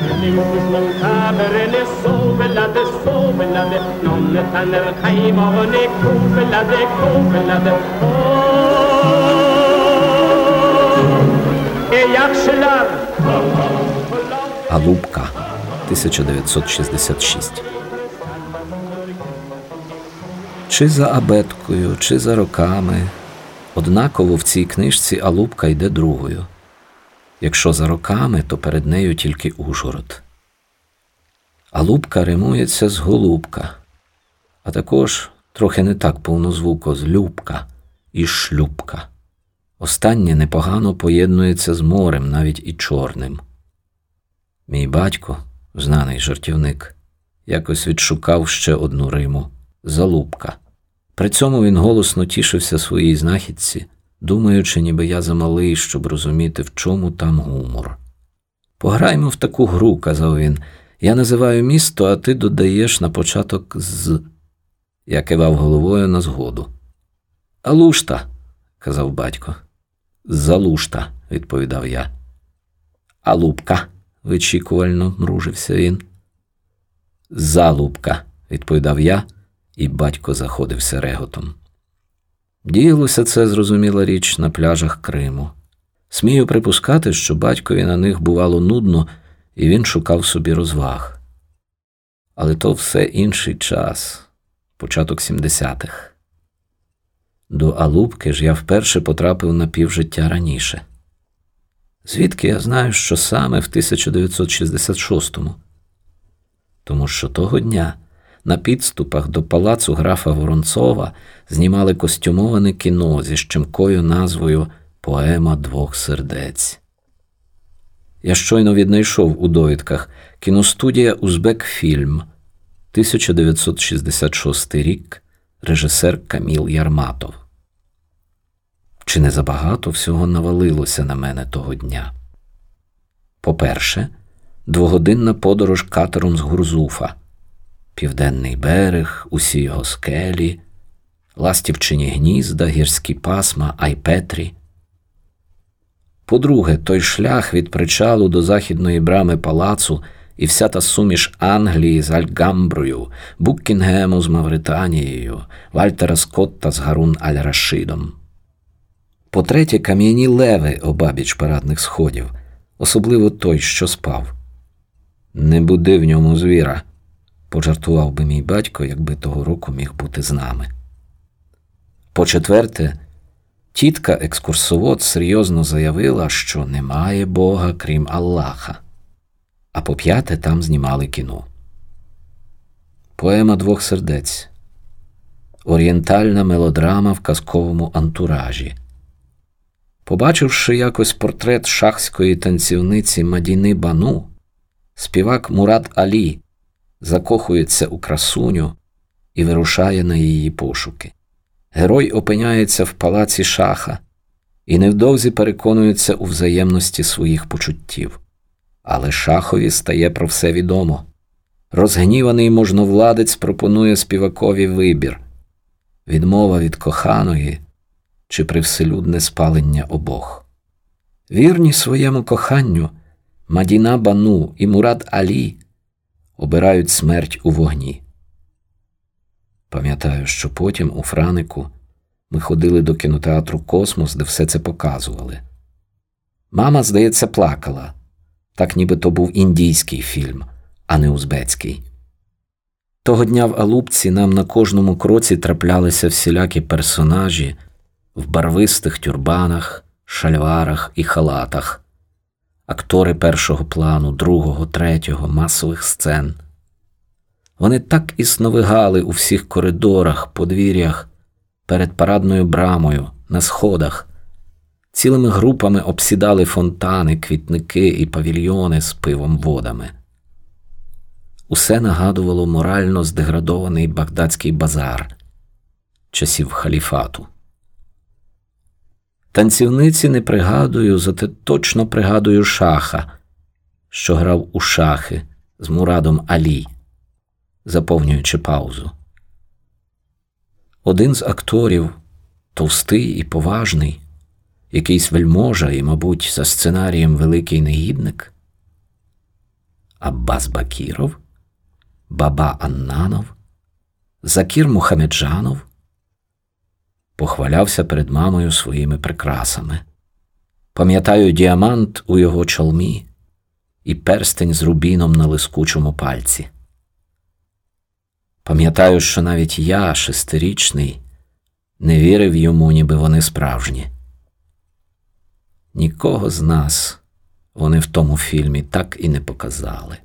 små kamerene sovelade, sovelade Nonnetanner kaimane kovelade, kovelade Ей, якшелар! Алубка 1966 Чи за абеткою, чи за роками. Однаково в цій книжці Алубка йде другою. Якщо за роками, то перед нею тільки Ужгород. Алубка римується з голубка, а також трохи не так повнозвуко з любка і шлюбка. Останнє непогано поєднується з морем, навіть і чорним. Мій батько, знаний жартівник, якось відшукав ще одну риму залубка. При цьому він голосно тішився своїй знахідці, думаючи, ніби я замалий, щоб розуміти, в чому там гумор. Пограймо в таку гру, казав він. Я називаю місто, а ти додаєш на початок з. Я кивав головою на згоду. Алушта, казав батько. Залушта, відповідав я. Алубка, вичікувально мружився він. Залубка, відповідав я, і батько заходився реготом. Діялося це, зрозуміла річ, на пляжах Криму. Смію припускати, що батькові на них бувало нудно, і він шукав собі розваг. Але то все інший час, початок 70-х. До Алубки ж я вперше потрапив на півжиття раніше. Звідки я знаю, що саме в 1966-му? Тому що того дня на підступах до палацу графа Воронцова знімали костюмоване кіно зі щемкою назвою Поема двох сердець. Я щойно віднайшов у довідках кіностудія Узбекфільм 1966 рік, режисер Каміл Ярматов. Чи не забагато всього навалилося на мене того дня? По-перше, двогодинна подорож катером з Гурзуфа, Південний берег, усі його скелі, ластівчині гнізда, гірські пасма, Айпетрі. По-друге, той шлях від причалу до західної брами палацу і вся та суміш Англії з Альгамброю, Буккінгему з Мавританією, Вальтера Скотта з Гарун Аль-Рашидом. По-третє, кам'яні леви обабіч парадних сходів, особливо той, що спав. Не буди в ньому звіра, пожартував би мій батько, якби того року міг бути з нами. По четверте, тітка екскурсовод серйозно заявила, що немає Бога крім Аллаха, а по п'яте там знімали кіно. Поема двох сердець. Орієнтальна мелодрама в казковому антуражі. Побачивши якось портрет шахської танцівниці Мадіни Бану, співак Мурат Алі закохується у красуню і вирушає на її пошуки. Герой опиняється в палаці шаха і невдовзі переконується у взаємності своїх почуттів. Але шахові стає про все відомо. Розгніваний можновладець пропонує співакові вибір відмова від коханої чи привселюдне спалення обох. Вірні своєму коханню Мадіна Бану і Мурат Алі обирають смерть у вогні. Пам'ятаю, що потім у Франику ми ходили до кінотеатру Космос, де все це показували. Мама, здається, плакала, так ніби то був індійський фільм, а не узбецький. Того дня в Алубці нам на кожному кроці траплялися всілякі персонажі в барвистих тюрбанах, шальварах і халатах, актори першого плану, другого, третього, масових сцен. Вони так і сновигали у всіх коридорах, подвір'ях, перед парадною брамою, на сходах, цілими групами обсідали фонтани, квітники і павільйони з пивом водами. Усе нагадувало морально здеградований багдадський базар часів халіфату. Танцівниці не пригадую, зате точно пригадую шаха, що грав у шахи з Мурадом Алі, заповнюючи паузу. Один з акторів, товстий і поважний, якийсь вельможа і, мабуть, за сценарієм великий негідник. Аббас Бакіров, Баба Аннанов, Закір Мухамеджанов похвалявся перед мамою своїми прикрасами. Пам'ятаю діамант у його чолмі і перстень з рубіном на лискучому пальці. Пам'ятаю, що навіть я, шестирічний, не вірив йому, ніби вони справжні. Нікого з нас вони в тому фільмі так і не показали.